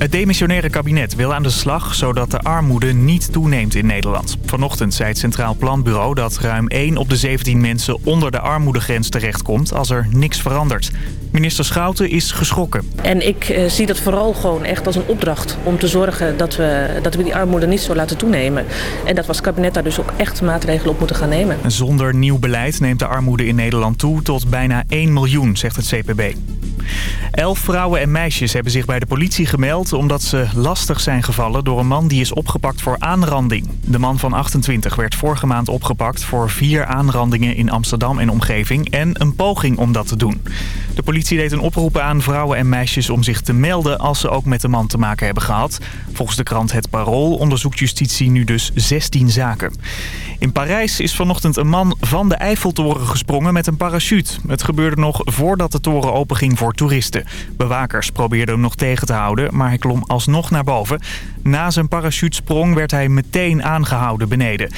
Het demissionaire kabinet wil aan de slag zodat de armoede niet toeneemt in Nederland. Vanochtend zei het Centraal Planbureau dat ruim 1 op de 17 mensen onder de armoedegrens terechtkomt als er niks verandert. Minister Schouten is geschrokken. En ik eh, zie dat vooral gewoon echt als een opdracht om te zorgen dat we, dat we die armoede niet zo laten toenemen. En dat we als kabinet daar dus ook echt maatregelen op moeten gaan nemen. Zonder nieuw beleid neemt de armoede in Nederland toe tot bijna 1 miljoen, zegt het CPB. Elf vrouwen en meisjes hebben zich bij de politie gemeld omdat ze lastig zijn gevallen door een man die is opgepakt voor aanranding. De man van 28 werd vorige maand opgepakt voor vier aanrandingen in Amsterdam en omgeving en een poging om dat te doen. De politie deed een oproep aan vrouwen en meisjes om zich te melden als ze ook met de man te maken hebben gehad. Volgens de krant Het Parool onderzoekt justitie nu dus 16 zaken. In Parijs is vanochtend een man van de Eiffeltoren gesprongen met een parachute. Het gebeurde nog voordat de toren openging voor toeristen. Bewakers probeerden hem nog tegen te houden, maar hij klom alsnog naar boven. Na zijn parachutesprong werd hij meteen aangehouden beneden.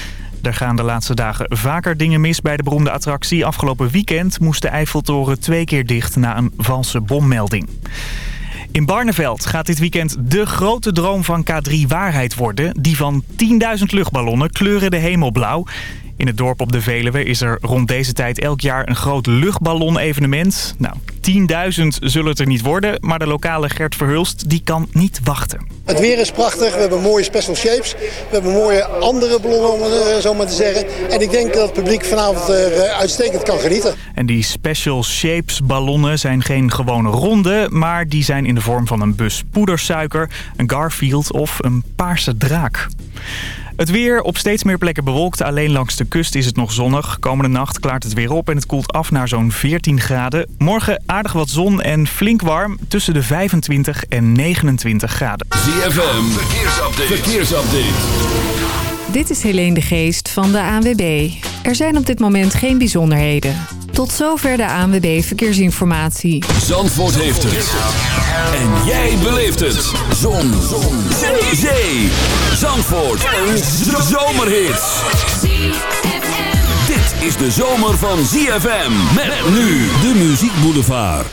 Er gaan de laatste dagen vaker dingen mis bij de beroemde attractie. Afgelopen weekend moest de Eiffeltoren twee keer dicht na een valse bommelding. In Barneveld gaat dit weekend de grote droom van K3 waarheid worden. Die van 10.000 luchtballonnen kleuren de hemel blauw. In het dorp op de Veluwe is er rond deze tijd elk jaar een groot luchtballon-evenement. Nou, 10.000 zullen het er niet worden, maar de lokale Gert Verhulst die kan niet wachten. Het weer is prachtig, we hebben mooie special shapes. We hebben mooie andere ballonnen, om het zo maar te zeggen. En ik denk dat het publiek vanavond er eh, uitstekend kan genieten. En die special shapes ballonnen zijn geen gewone ronde... maar die zijn in de vorm van een bus poedersuiker, een Garfield of een paarse draak. Het weer op steeds meer plekken bewolkt. Alleen langs de kust is het nog zonnig. Komende nacht klaart het weer op en het koelt af naar zo'n 14 graden. Morgen aardig wat zon en flink warm tussen de 25 en 29 graden. ZFM, verkeersupdate. verkeersupdate. Dit is Helene de Geest van de ANWB. Er zijn op dit moment geen bijzonderheden. Tot zover de ANWB Verkeersinformatie. Zandvoort heeft het. En jij beleeft het. Zon. Zon. Zee. Zee. Zandvoort. Een zomerhit. Dit is de zomer van ZFM. Met nu de Muziek Boulevard.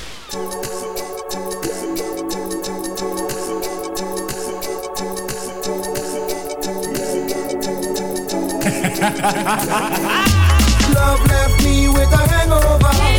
Love left me with a hangover.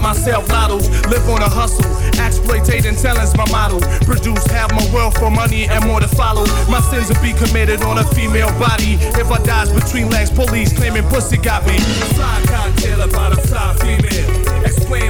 by myself, lottos. Live on a hustle, exploitating talent's my model. Produce, have my wealth for money and more to follow. My sins will be committed on a female body. If I dies between legs, police claiming pussy got me. Fly cocktail about a fly female. Explain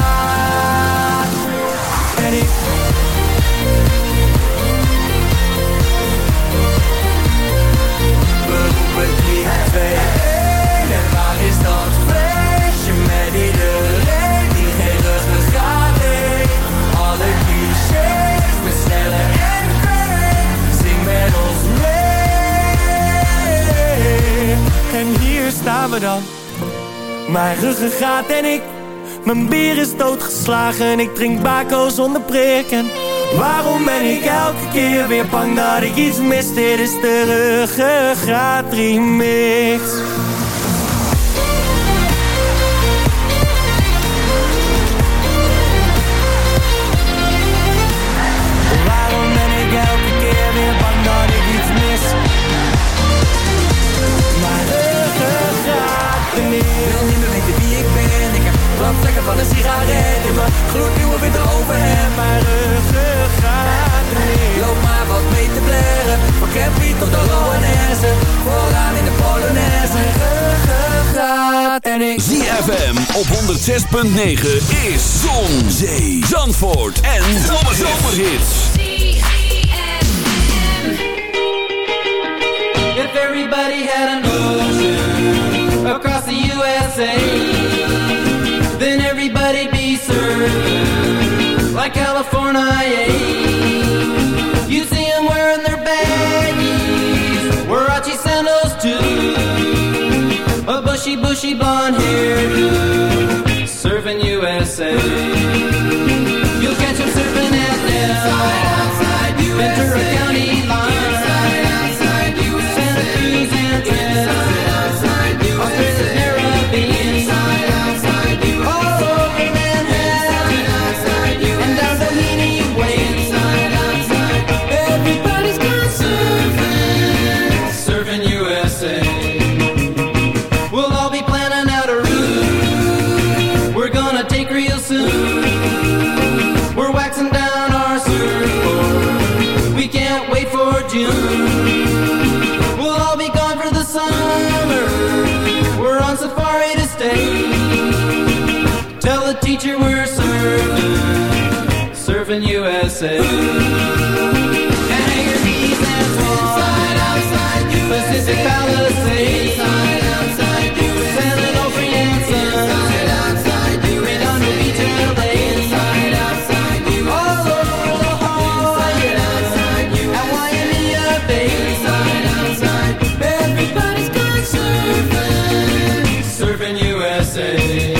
Roepen 3, 2, 1 En waar is dat feestje met iedereen die geen ruggengraat heeft? Alle clichés met sneller en fame Zing met ons mee En hier staan we dan Mijn ruggengraat en ik mijn bier is doodgeslagen, ik drink bako zonder prik En waarom ben ik elke keer weer bang dat ik iets mis? Dit is de ruggengraat remix op 106.9 is Zon, Zee, Zandvoort en Zomerhits. If everybody had an ocean across the USA, then everybody'd be served like California. You see them wearing their baggies, Warachi sandals bushy, bushy blonde hair, serving USA. You'll catch him serving at Nelson's. USA. And inside, outside, USA. Pacific Palisades, inside, outside, USA. Inside, outside, USA. Inside, outside, USA. All over inside, outside, USA. At Waimea Bay, inside, outside, surfing, surfing USA.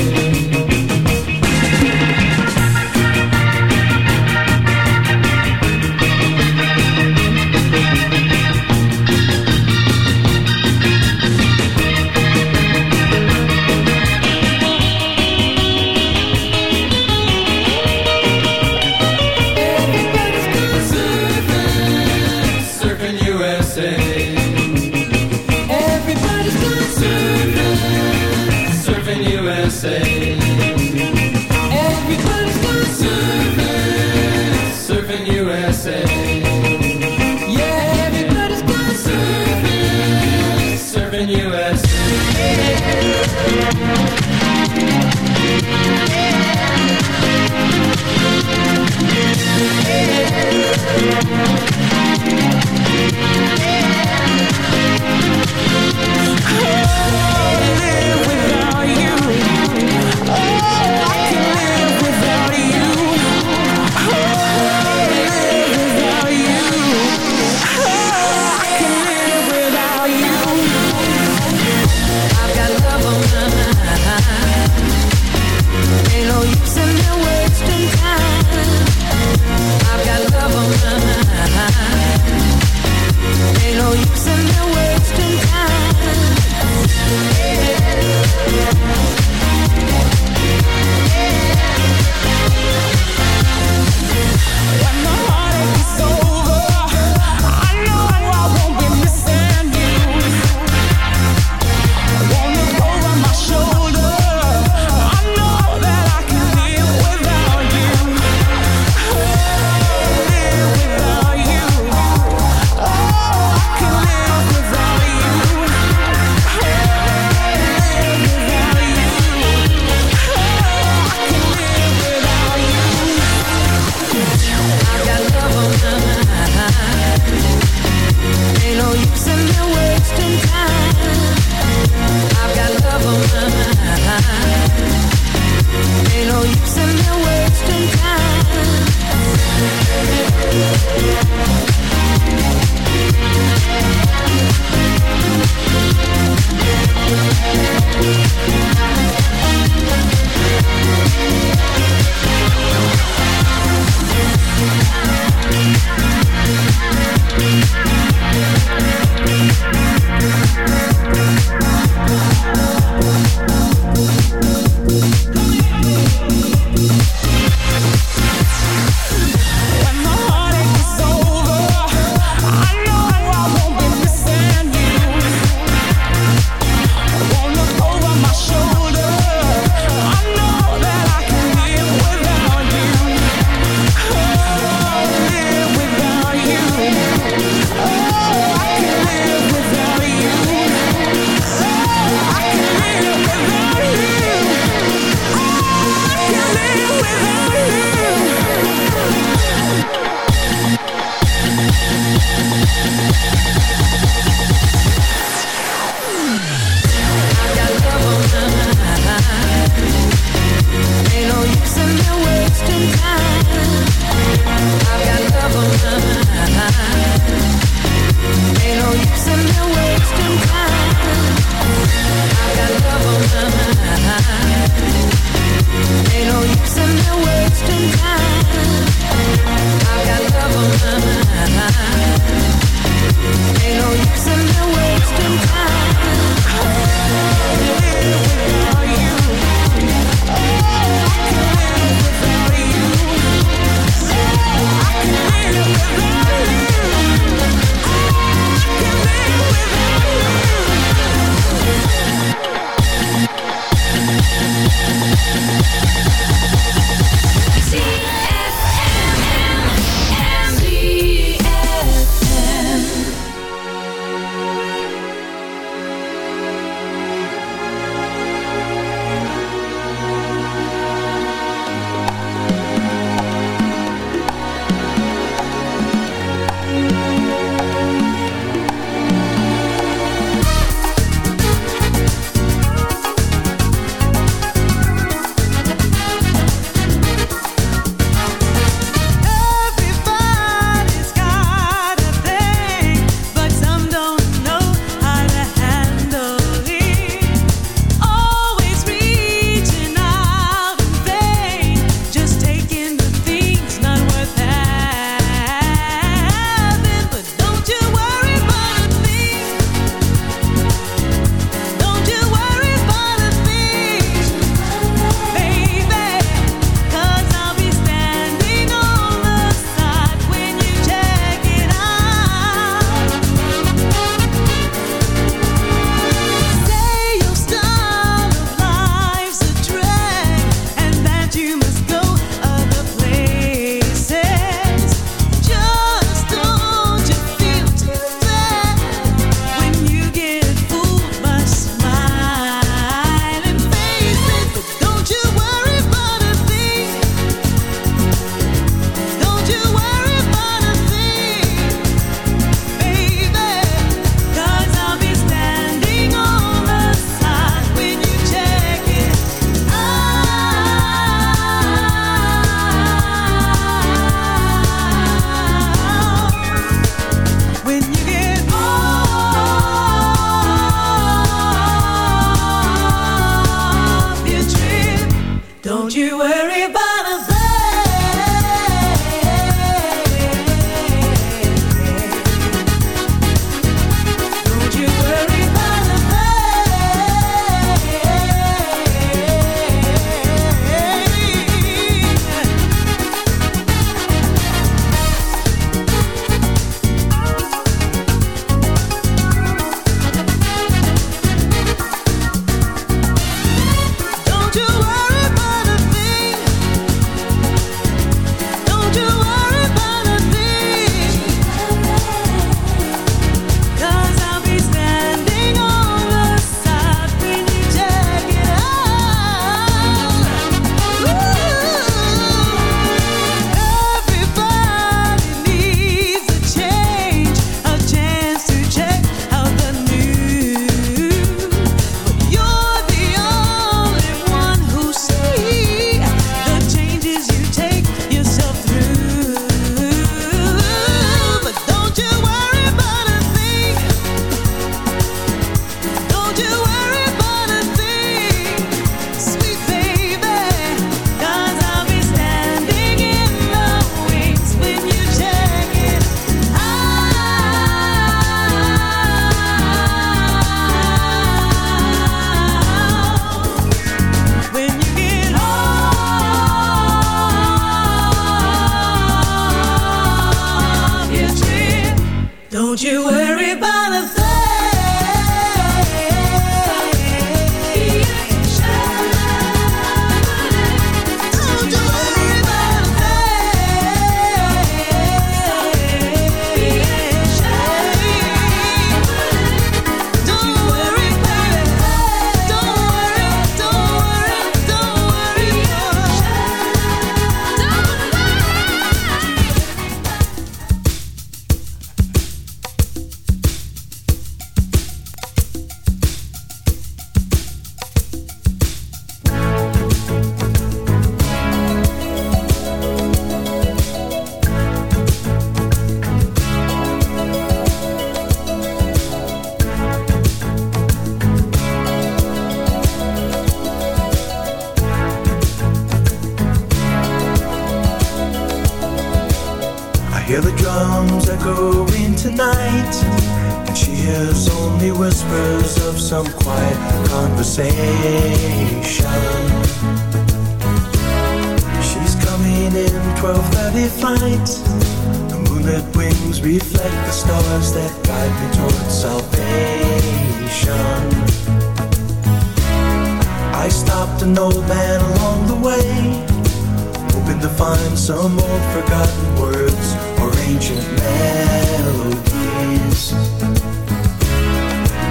melodies.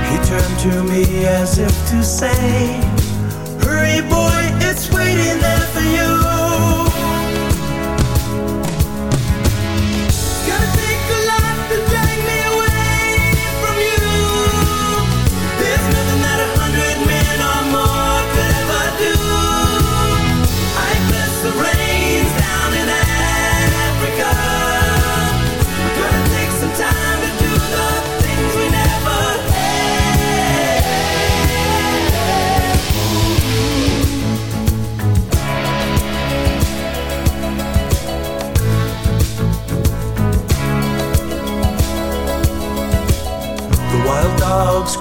He turned to me as if to say, Hurry, boy, it's waiting.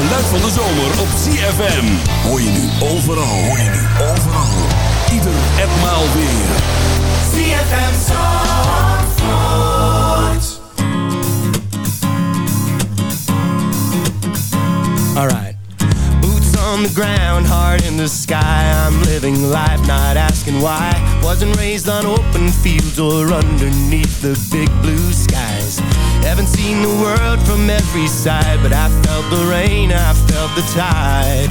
geluid van de zomer op ZFM. Hoor je nu overal, hoor je nu overal. Ieder en maal weer. ZFM Zandvoort. Alright. Boots on the ground, heart in the sky. I'm living life, not asking why. Wasn't raised on open fields or underneath the big blue skies. Haven't seen the world from every side But I felt the rain, I felt the tide.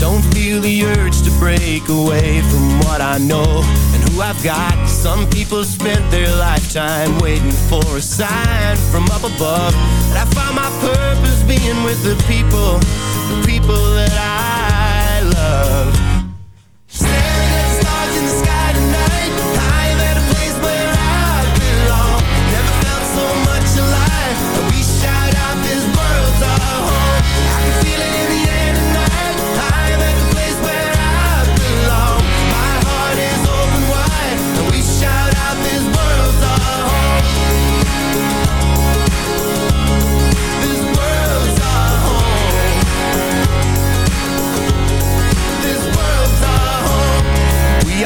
Don't feel the urge to break away from what I know And who I've got. Some people spent their lifetime waiting for a sign from up above. But I found my purpose being with the people The people that I love. Staring at stars in the sky.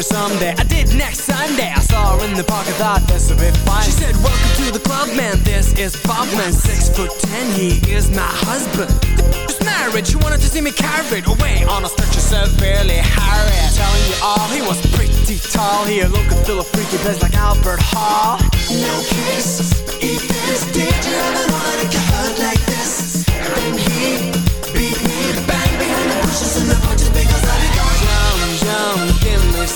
Her someday. I did next Sunday. I saw her in the park. I thought this would be fine. She said, "Welcome to the club, man. This is Bob, man. Six foot ten. He is my husband." Just married. She wanted to see me carried away on a stretcher severely harried. Telling you all, he was pretty tall. He looked and feel a freaky place like Albert Hall. No kiss, eat this. Did you ever know that it could hurt like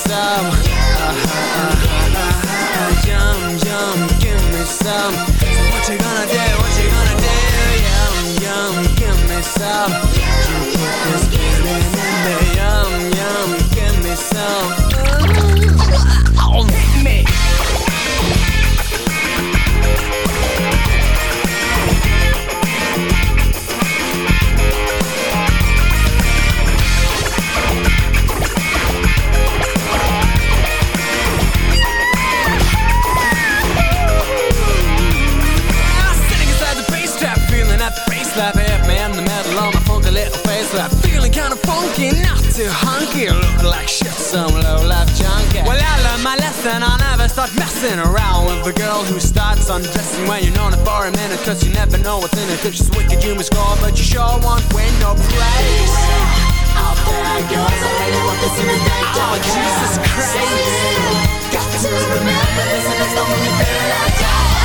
some. Uh, uh, uh, uh, uh, Yum, yum, give me some. So what you gonna do, what you gonna do? Yum, yum, give me some Sitting inside the bass trap, feeling that bass slap hit me in the middle of funky funky, not too hunky. Look like shit, some low life junkie. Well, I learned my lesson. I'll never start messing around with a girl who starts undressing when you're known it for a minute. Cause you never know what's in it. If she's wicked, you must score, but you sure won't win no praise. Out there goes, I really want this in the day. Oh, Jesus Christ. Got to remember this, and it's the only thing I got.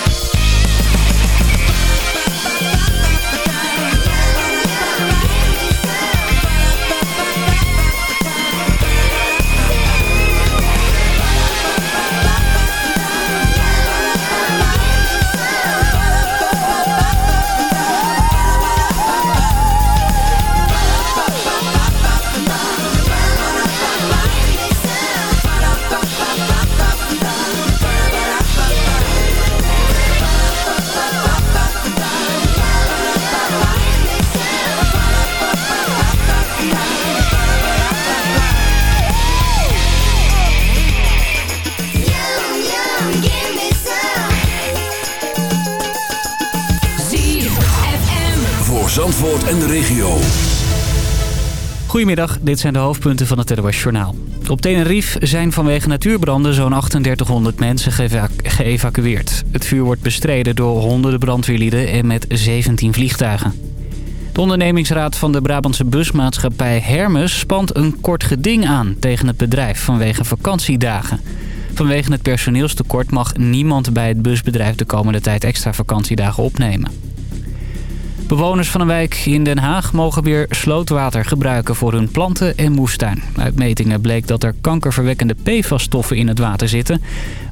En de regio. Goedemiddag, dit zijn de hoofdpunten van het NOS Journaal. Op Tenerife zijn vanwege natuurbranden zo'n 3800 mensen geëva- geëvacueerd. Het vuur wordt bestreden door honderden brandweerlieden en met 17 vliegtuigen. De ondernemingsraad van de Brabantse busmaatschappij Hermes spant een kort geding aan tegen het bedrijf vanwege vakantiedagen. Vanwege het personeelstekort mag niemand bij het busbedrijf de komende tijd extra vakantiedagen opnemen. Bewoners van een wijk in Den Haag mogen weer slootwater gebruiken voor hun planten en moestuin. Uit metingen bleek dat er kankerverwekkende PFAS-stoffen in het water zitten.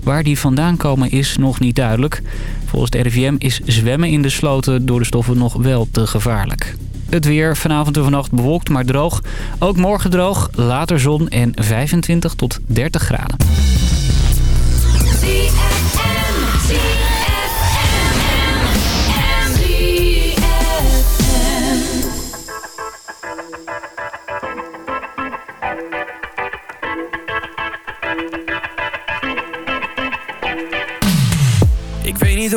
Waar die vandaan komen is nog niet duidelijk. Volgens de RIVM is zwemmen in de sloten door de stoffen nog wel te gevaarlijk. Het weer vanavond en vannacht bewolkt, maar droog. Ook morgen droog, later zon en 25 tot 30 graden.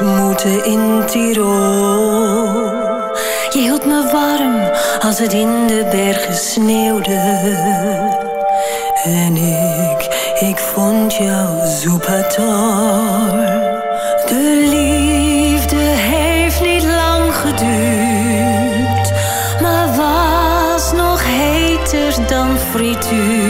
ontmoeten in Tirol. Je hield me warm als het in de bergen sneeuwde. En ik, ik vond jou soepator. De liefde heeft niet lang geduurd, maar was nog heter dan frituur.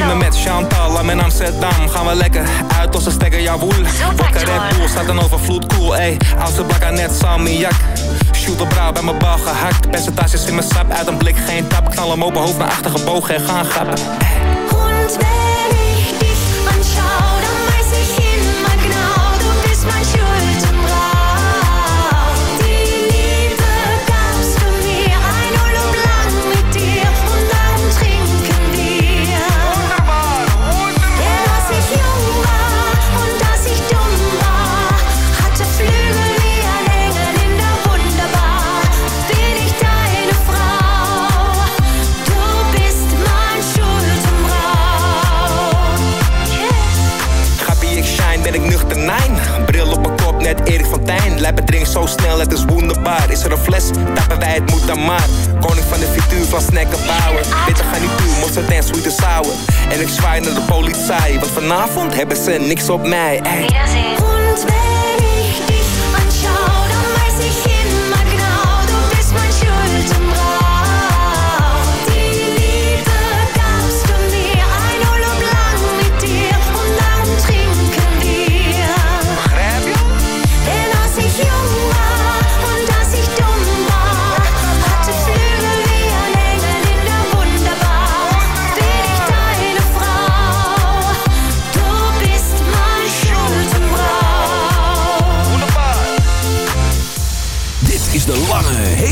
Zie me met Chantal, I'm in Amsterdam. Gaan we lekker uit als we stekken, ja woel. Vodka Red Bull, staat een overvloed, cool, ey. Oudste bakker net salmiak. Shoot op brouw bij mijn bal gehakt. Percentages in mijn sap, uit een blik geen tap. Knal hem open hoofd naar achter gebogen en gaan grappen. Koning van de frituur van snacken bouwen. Bitter garnituur, mosterd en sweet and sour. En ik zwaai naar de politie, want vanavond hebben ze niks op mij.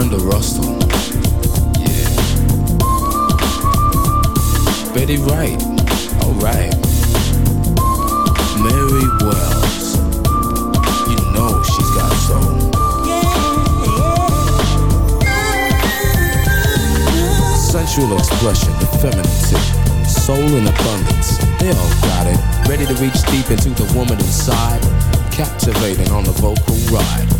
Brenda Russell. Yeah. Betty Wright. Alright. Mary Wells. You know she's got soul. Sensual expression, the femininity, soul in abundance. They all got it. Ready to reach deep into the woman inside. Captivating on the vocal ride.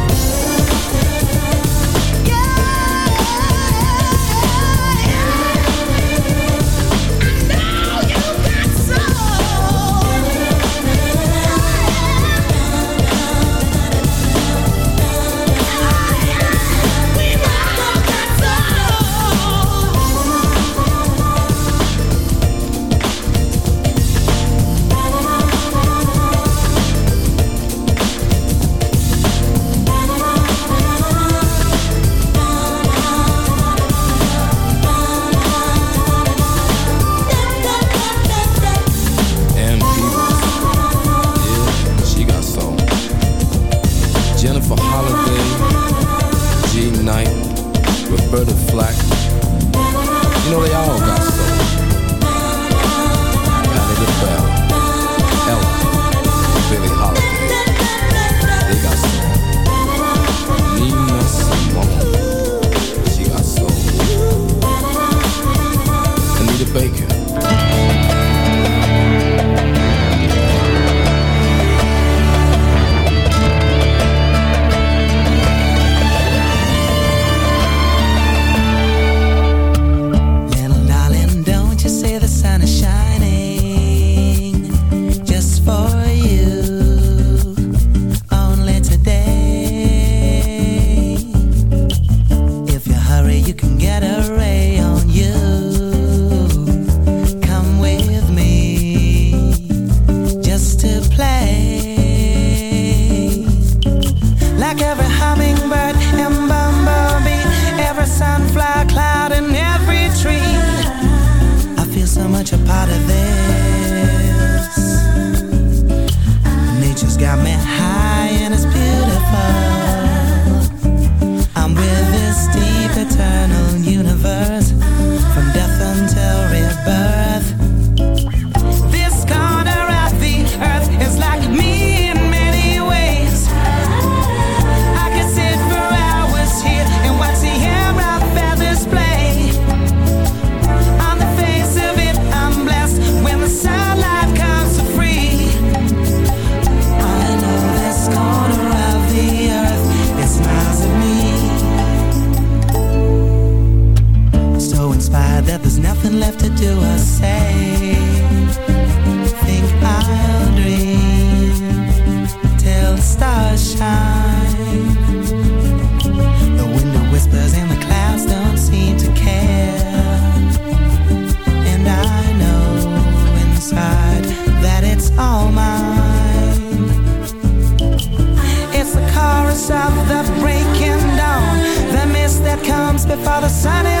The sun is